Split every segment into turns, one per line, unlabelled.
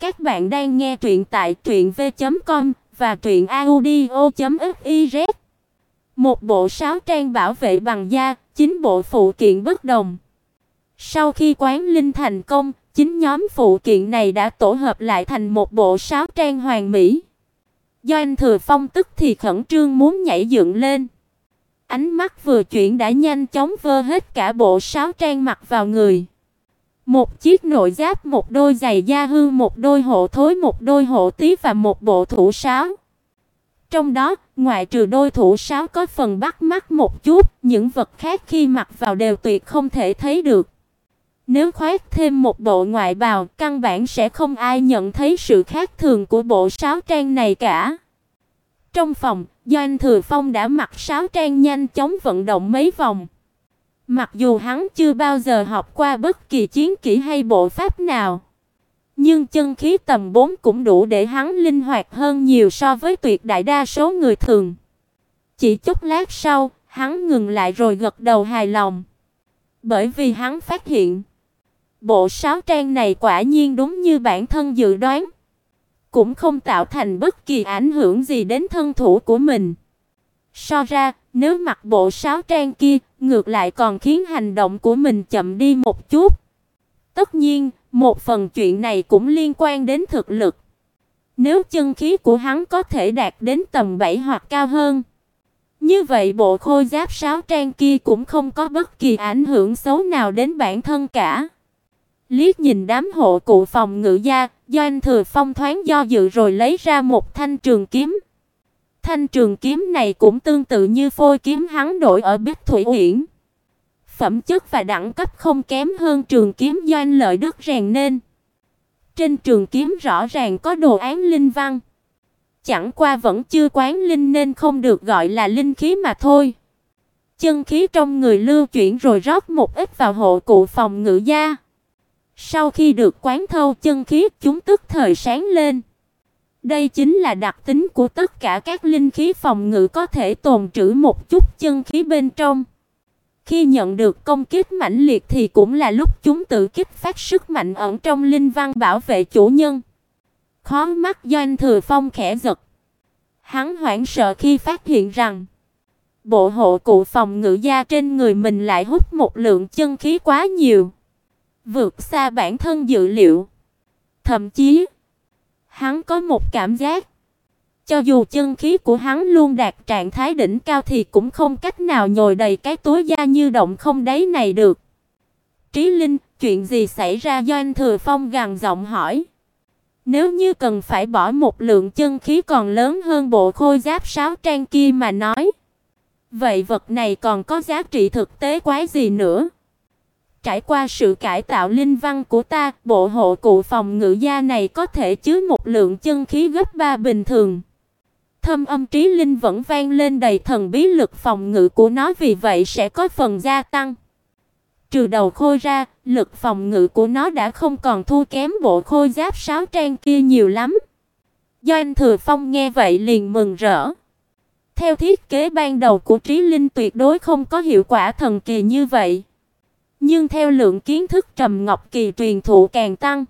Các bạn đang nghe truyện tại truyệnv.com và truyệnaudio.fiz. Một bộ sáo trang bảo vệ bằng da, chín bộ phụ kiện bất đồng. Sau khi quán linh thành công, chín nhóm phụ kiện này đã tổ hợp lại thành một bộ sáo trang hoàn mỹ. Do anh Thừa Phong tức thì khẩn trương muốn nhảy dựng lên. Ánh mắt vừa chuyển đã nhanh chóng vơ hết cả bộ sáo trang mặc vào người. Một chiếc nội giáp, một đôi giày da hư, một đôi hộ thối, một đôi hộ tí và một bộ thủ sáo. Trong đó, ngoại trừ đôi thủ sáo có phần bắt mắt một chút, những vật khác khi mặc vào đều tuyệt không thể thấy được. Nếu khoác thêm một bộ ngoại bào, căn bản sẽ không ai nhận thấy sự khác thường của bộ sáo trang này cả. Trong phòng, Doanh Thừa Phong đã mặc sáo trang nhanh chóng vận động mấy vòng. Mặc dù hắn chưa bao giờ học qua bất kỳ chiến kỹ hay bộ pháp nào, nhưng chân khí tầm 4 cũng đủ để hắn linh hoạt hơn nhiều so với tuyệt đại đa số người thường. Chỉ chút lát sau, hắn ngừng lại rồi gật đầu hài lòng. Bởi vì hắn phát hiện, bộ sáo trang này quả nhiên đúng như bản thân dự đoán, cũng không tạo thành bất kỳ ảnh hưởng gì đến thân thủ của mình. So ra, nếu mặc bộ sáo trang kia, ngược lại còn khiến hành động của mình chậm đi một chút. Tất nhiên, một phần chuyện này cũng liên quan đến thực lực. Nếu chân khí của hắn có thể đạt đến tầm 7 hoặc cao hơn, như vậy bộ khôi giáp sáo trang kia cũng không có bất kỳ ảnh hưởng xấu nào đến bản thân cả. Liếc nhìn đám hộ cụ phòng ngự gia, Doanh Thừa Phong thoáng do dự rồi lấy ra một thanh trường kiếm. Thanh trường kiếm này cũng tương tự như phôi kiếm hắn đổi ở Bích Thủy Uyển. Phẩm chất và đẳng cấp không kém hơn trường kiếm do anh Lợi Đức rèn nên. Trên trường kiếm rõ ràng có đồ án linh văn. Chẳng qua vẫn chưa quán linh nên không được gọi là linh khí mà thôi. Chân khí trong người lưu chuyển rồi rót một ít vào hộ cụ phòng ngự gia. Sau khi được quán thâu chân khí, chúng tức thời sáng lên. Đây chính là đặc tính của tất cả các linh khí phòng ngự có thể tồn trữ một chút chân khí bên trong. Khi nhận được công kích mãnh liệt thì cũng là lúc chúng tự kích phát sức mạnh ẩn trong linh văn bảo vệ chủ nhân. Khó mắt Doanh Thừa Phong khẽ giật. Hắn hoảng sợ khi phát hiện rằng bộ hộ cụ phòng ngự da trên người mình lại hút một lượng chân khí quá nhiều, vượt xa bản thân dự liệu. Thậm chí Hắn có một cảm giác, cho dù chân khí của hắn luôn đạt trạng thái đỉnh cao thì cũng không cách nào nhồi đầy cái túi da như động không đáy này được. Trí Linh, chuyện gì xảy ra Doanh Thừa Phong gằn giọng hỏi. Nếu như cần phải bỏ một lượng chân khí còn lớn hơn bộ khôi giáp sáo trang kia mà nói, vậy vật này còn có giá trị thực tế quái gì nữa? Trải qua sự cải tạo linh văn của ta, bộ hộ cụ phòng ngự gia này có thể chứa một lượng chân khí gấp ba bình thường. Thâm âm trí linh vẫn vang lên đầy thần bí lực phòng ngự của nó vì vậy sẽ có phần gia tăng. Trừ đầu khôi ra, lực phòng ngự của nó đã không còn thua kém bộ khôi giáp sáu trang kia nhiều lắm. Doanh Thừa Phong nghe vậy liền mừng rỡ. Theo thiết kế ban đầu của Trí Linh tuyệt đối không có hiệu quả thần kỳ như vậy. Nhưng theo lượng kiến thức trầm ngọc kỳ truyền thụ càng tăng,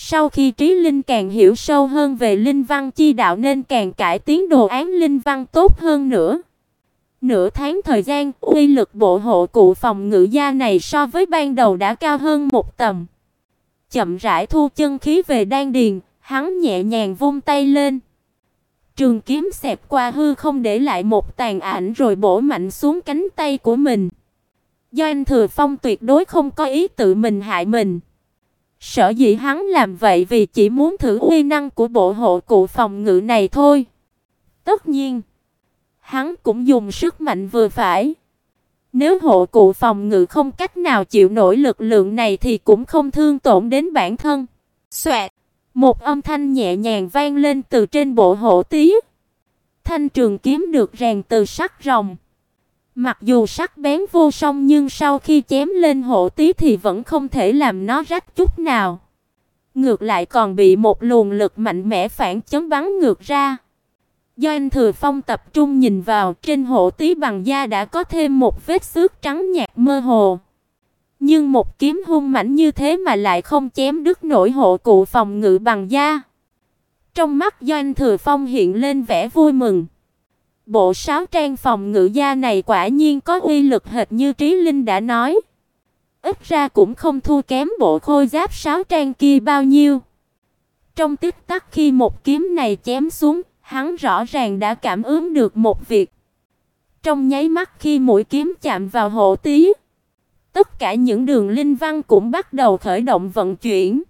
sau khi Trí Linh càng hiểu sâu hơn về linh văn chi đạo nên càng cải tiến đồ án linh văn tốt hơn nữa. Nửa tháng thời gian, uy lực bộ hộ cụ phòng ngự gia này so với ban đầu đã cao hơn một tầm. Chậm rãi thu chân khí về đan điền, hắn nhẹ nhàng vung tay lên. Trường kiếm xẹp qua hư không để lại một tàn ảnh rồi bổ mạnh xuống cánh tay của mình. Doanh Thừa Phong tuyệt đối không có ý tự mình hại mình. Sở dĩ hắn làm vậy vì chỉ muốn thử uy năng của bộ hộ cụ phòng ngự này thôi. Tất nhiên, hắn cũng dùng sức mạnh vừa phải. Nếu hộ cụ phòng ngự không cách nào chịu nổi lực lượng này thì cũng không thương tổn đến bản thân. Xoẹt, một âm thanh nhẹ nhàng vang lên từ trên bộ hộ tí. Thanh trường kiếm được rèn từ sắt rồng. Mặc dù sắc bén vô song nhưng sau khi chém lên hộ tí thì vẫn không thể làm nó rách chút nào. Ngược lại còn bị một luồng lực mạnh mẽ phản chấn bắn ngược ra. Do anh Thừa Phong tập trung nhìn vào, trên hộ tí bằng da đã có thêm một vết xước trắng nhạt mơ hồ. Nhưng một kiếm hung mãnh như thế mà lại không chém đứt nổi hộ cụ phòng ngự bằng da. Trong mắt Doanh Thừa Phong hiện lên vẻ vui mừng. Bộ sáu trang phòng ngự gia này quả nhiên có uy lực hệt như Trí Linh đã nói. Ít ra cũng không thua kém bộ khôi giáp sáu trang kia bao nhiêu. Trong tích tắc khi một kiếm này chém xuống, hắn rõ ràng đã cảm ứng được một việc. Trong nháy mắt khi mũi kiếm chạm vào hộ tí, tất cả những đường linh văn cũng bắt đầu khởi động vận chuyển.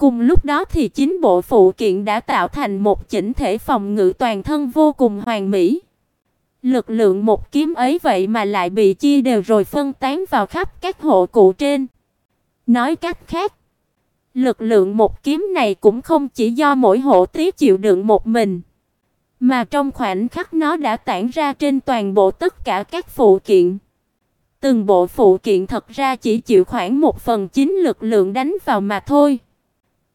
Cùng lúc đó thì chính bộ phụ kiện đã tạo thành một chỉnh thể phòng ngự toàn thân vô cùng hoàn mỹ. Lực lượng một kiếm ấy vậy mà lại bị chia đều rồi phân tán vào khắp các hộ cụ trên. Nói cách khác, lực lượng một kiếm này cũng không chỉ do mỗi hộ tí chịu đựng một mình, mà trong khoảnh khắc nó đã tản ra trên toàn bộ tất cả các phụ kiện. Từng bộ phụ kiện thật ra chỉ chịu khoảng một phần chín lực lượng đánh vào mà thôi.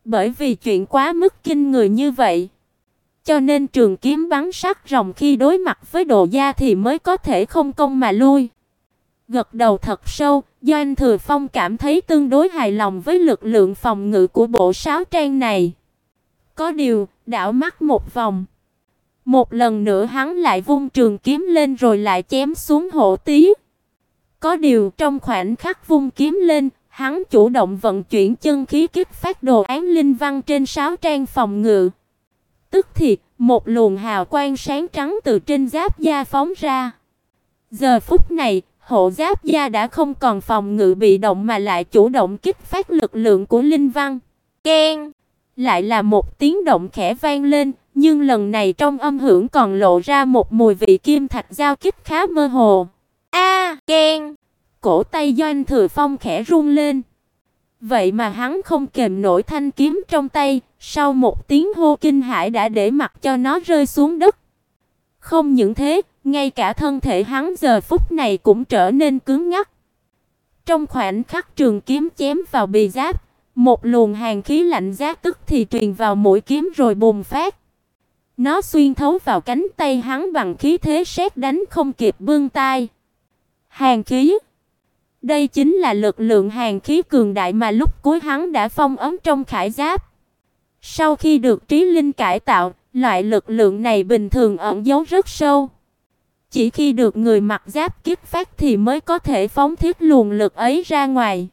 Bởi vì chuyện quá mức kinh người như vậy, cho nên trường kiếm bắn sắc rồng khi đối mặt với đồ da thì mới có thể không công mà lui. Gật đầu thật sâu, Doanh Thừa Phong cảm thấy tương đối hài lòng với lực lượng phòng ngự của bộ sáo trang này. Có điều, đảo mắt một vòng. Một lần nữa hắn lại vung trường kiếm lên rồi lại chém xuống hộ tí. Có điều trong khoảnh khắc vung kiếm lên, hắn chủ động vận chuyển chân khí kích phát đồ án linh văn trên sáu trang phòng ngự. Tức thì, một luồng hào quang sáng trắng từ trên giáp da phóng ra. Giờ phút này, hộ giáp da đã không còn phòng ngự bị động mà lại chủ động kích phát lực lượng của linh văn. Keng! Lại là một tiếng động khẽ vang lên, nhưng lần này trong âm hưởng còn lộ ra một mùi vị kim thạch giao kích khá mơ hồ. A, à, keng! Cổ tay Doanh Thừa Phong khẽ run lên. Vậy mà hắn không kềm nổi thanh kiếm trong tay, sau một tiếng hô kinh hãi đã để mặc cho nó rơi xuống đất. Không những thế, ngay cả thân thể hắn giờ phút này cũng trở nên cứng ngắc. Trong khoảnh khắc trường kiếm chém vào bì giáp, một luồng hàn khí lạnh giá tức thì truyền vào mũi kiếm rồi bùng phát. Nó xuyên thấu vào cánh tay hắn bằng khí thế sét đánh không kịp bưng tai Hàn khí đây chính là lực lượng hàn khí cường đại mà lúc cuối hắn đã phong ấn trong khải giáp. Sau khi được trí linh cải tạo, loại lực lượng này bình thường ẩn giấu rất sâu. Chỉ khi được người mặc giáp kích phát thì mới có thể phóng thiết luồng lực ấy ra ngoài.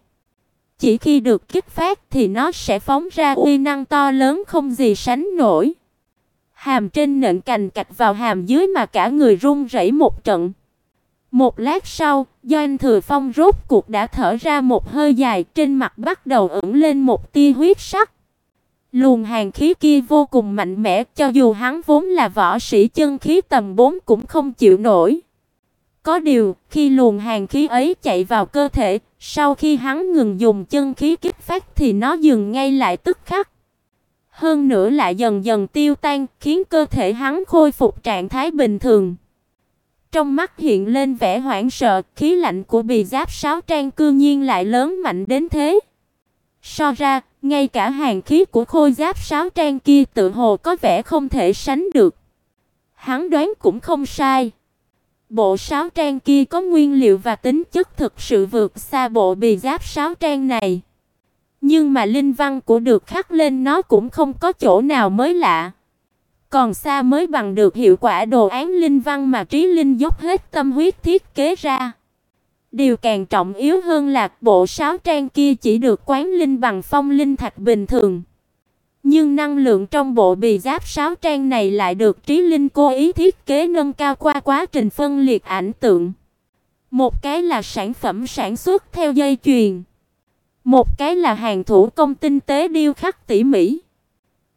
Chỉ khi được kích phát thì nó sẽ phóng ra uy năng to lớn không gì sánh nổi. Hàm trên nện cành cạch vào hàm dưới mà cả người run rẩy một trận. Một lát sau, Doanh Thừa Phong rốt cuộc đã thở ra một hơi dài, trên mặt bắt đầu ửng lên một tia huyết sắc. Luồng hàn khí kia vô cùng mạnh mẽ, cho dù hắn vốn là võ sĩ chân khí tầm 4 cũng không chịu nổi. Có điều, khi luồng hàn khí ấy chạy vào cơ thể, sau khi hắn ngừng dùng chân khí kích phát thì nó dừng ngay lại tức khắc. Hơn nữa lại dần dần tiêu tan, khiến cơ thể hắn khôi phục trạng thái bình thường. Trong mắt hiện lên vẻ hoảng sợ, khí lạnh của bì giáp sáo trang cư nhiên lại lớn mạnh đến thế. So ra, ngay cả hàng khí của khôi giáp sáo trang kia tự hồ có vẻ không thể sánh được. Hắn đoán cũng không sai. Bộ sáo trang kia có nguyên liệu và tính chất thực sự vượt xa bộ bì giáp sáo trang này. Nhưng mà linh văn của được khắc lên nó cũng không có chỗ nào mới lạ. Còn xa mới bằng được hiệu quả đồ án linh văn mà Trí Linh dốc hết tâm huyết thiết kế ra. Điều càng trọng yếu hơn là bộ sáo trang kia chỉ được quán linh bằng phong linh thạch bình thường. Nhưng năng lượng trong bộ bì giáp sáo trang này lại được Trí Linh cố ý thiết kế nâng cao qua quá trình phân liệt ảnh tượng. Một cái là sản phẩm sản xuất theo dây chuyền, một cái là hàng thủ công tinh tế điêu khắc tỉ mỉ.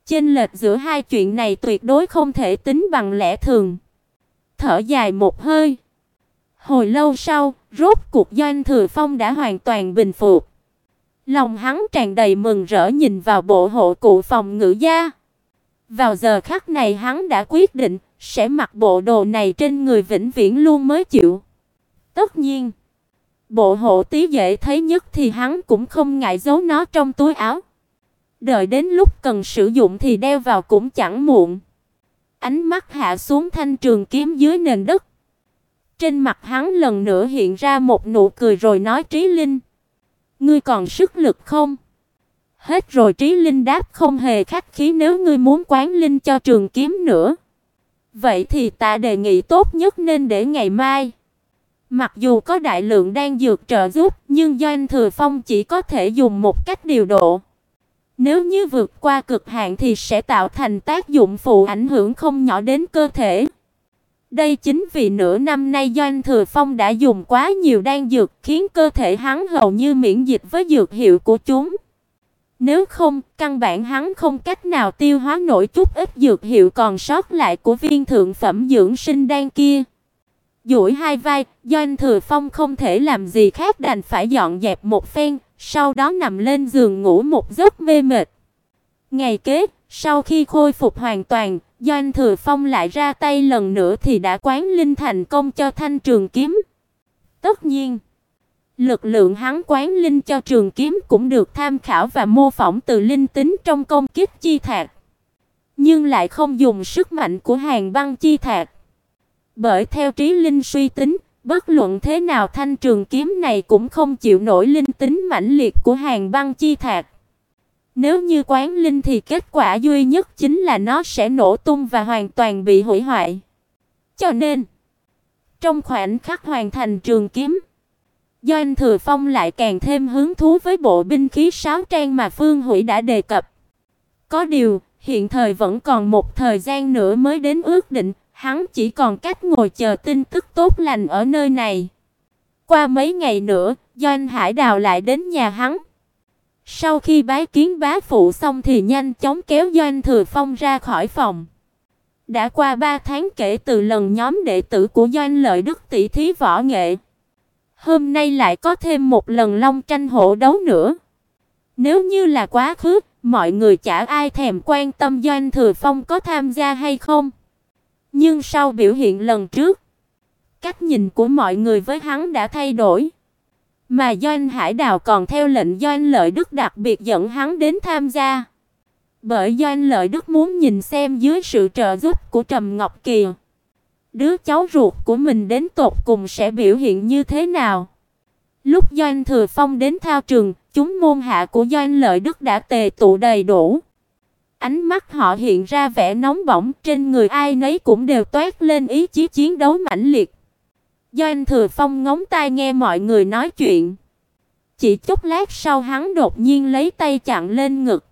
Chênh lệch giữa hai chuyện này tuyệt đối không thể tính bằng lẽ thường. Thở dài một hơi. Hồi lâu sau, rốt cuộc Doanh Thừa Phong đã hoàn toàn bình phục. Lòng hắn tràn đầy mừng rỡ nhìn vào bộ hộ cụ phòng ngự gia. Vào giờ khắc này hắn đã quyết định sẽ mặc bộ đồ này trên người vĩnh viễn luôn mới chịu. Tất nhiên, bộ hộ tí dễ thấy nhất thì hắn cũng không ngại giấu nó trong túi áo. Đợi đến lúc cần sử dụng thì đeo vào cũng chẳng muộn. Ánh mắt hạ xuống thanh trường kiếm dưới nền đất. Trên mặt hắn lần nữa hiện ra một nụ cười rồi nói Trí Linh, Ngươi còn sức lực không? Hết rồi Trí Linh đáp không hề khách khí nếu ngươi muốn quán linh cho trường kiếm nữa. Vậy thì ta đề nghị tốt nhất nên để ngày mai. Mặc dù có đại lượng đang dược trợ giúp, nhưng Doanh Thừa Phong chỉ có thể dùng một cách điều độ. Nếu như vượt qua cực hạn thì sẽ tạo thành tác dụng phụ ảnh hưởng không nhỏ đến cơ thể. Đây chính vì nửa năm nay Doanh Thừa Phong đã dùng quá nhiều đan dược khiến cơ thể hắn hầu như miễn dịch với dược hiệu của chúng. Nếu không, căn bản hắn không cách nào tiêu hóa nổi chút ít dược hiệu còn sót lại của viên thượng phẩm dưỡng sinh đan kia. Duỗi hai vai, Doanh Thừa Phong không thể làm gì khác đành phải dọn dẹp một phen, sau đó nằm lên giường ngủ một giấc mê mệt. Ngày kế, sau khi khôi phục hoàn toàn, Doanh Thừa Phong lại ra tay lần nữa thì đã quán linh thành công cho thanh trường kiếm. Tất nhiên, lực lượng hắn quán linh cho trường kiếm cũng được tham khảo và mô phỏng từ linh tính trong công kích chi thạch, nhưng lại không dùng sức mạnh của hàng băng chi thạch. Bởi theo trí linh suy tính, bất luận thế nào thanh trường kiếm này cũng không chịu nổi linh tính mãnh liệt của hàng băng chi thạc. Nếu như quán linh thì kết quả duy nhất chính là nó sẽ nổ tung và hoàn toàn bị hủy hoại. Cho nên, trong khoảnh khắc hoàn thành trường kiếm, do anh Thừa Phong lại càng thêm hứng thú với bộ binh khí sáo trang mà Phương Hủy đã đề cập. Có điều, hiện thời vẫn còn một thời gian nữa mới đến ước định, hắn chỉ còn cách ngồi chờ tin tức tốt lành ở nơi này. Qua mấy ngày nữa, Doanh Hải Đào lại đến nhà hắn. Sau khi bái kiến bá phụ xong thì nhanh chóng kéo Doanh Thừa Phong ra khỏi phòng. Đã qua 3 tháng kể từ lần nhóm đệ tử của Doanh Lợi Đức tỷ thí võ nghệ. Hôm nay lại có thêm một lần long tranh hổ đấu nữa. Nếu như là quá khứ, mọi người chả ai thèm quan tâm Doanh Thừa Phong có tham gia hay không. Nhưng sau biểu hiện lần trước, cách nhìn của mọi người với hắn đã thay đổi. Mà Doanh Hải Đào còn theo lệnh Doanh Lợi Đức đặc biệt dẫn hắn đến tham gia. Bởi Doanh Lợi Đức muốn nhìn xem dưới sự trợ giúp của Trầm Ngọc Kỳ, đứa cháu ruột của mình đến tột cùng sẽ biểu hiện như thế nào. Lúc Doanh Thừa Phong đến thao trường, chúng môn hạ của Doanh Lợi Đức đã tề tụ đầy đủ. Ánh mắt họ hiện ra vẻ nóng bỏng, trên người ai nấy cũng đều toát lên ý chí chiến đấu mãnh liệt. Doanh Thừa Phong ngóng tai nghe mọi người nói chuyện. Chỉ chốc lát sau hắn đột nhiên lấy tay chặn lên ngực.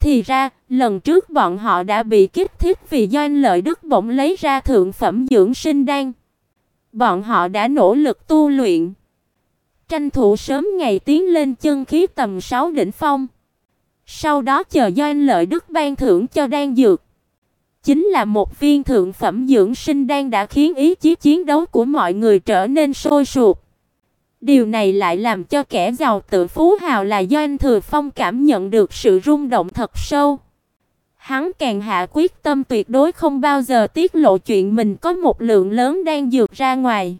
Thì ra, lần trước bọn họ đã bị kích thích vì Doanh Lợi Đức bỗng lấy ra thượng phẩm dưỡng sinh đan. Bọn họ đã nỗ lực tu luyện, tranh thủ sớm ngày tiến lên chân khí tầm 6 đỉnh phong. Sau đó chờ Doanh Lợi Đức ban thưởng cho đan dược. Chính là một viên thượng phẩm dưỡng sinh đan đã khiến ý chí chiến đấu của mọi người trở nên sôi sục. Điều này lại làm cho kẻ giàu tự phú hào là Doanh Thừa Phong cảm nhận được sự rung động thật sâu. Hắn càng hạ quyết tâm tuyệt đối không bao giờ tiết lộ chuyện mình có một lượng lớn đang dược ra ngoài.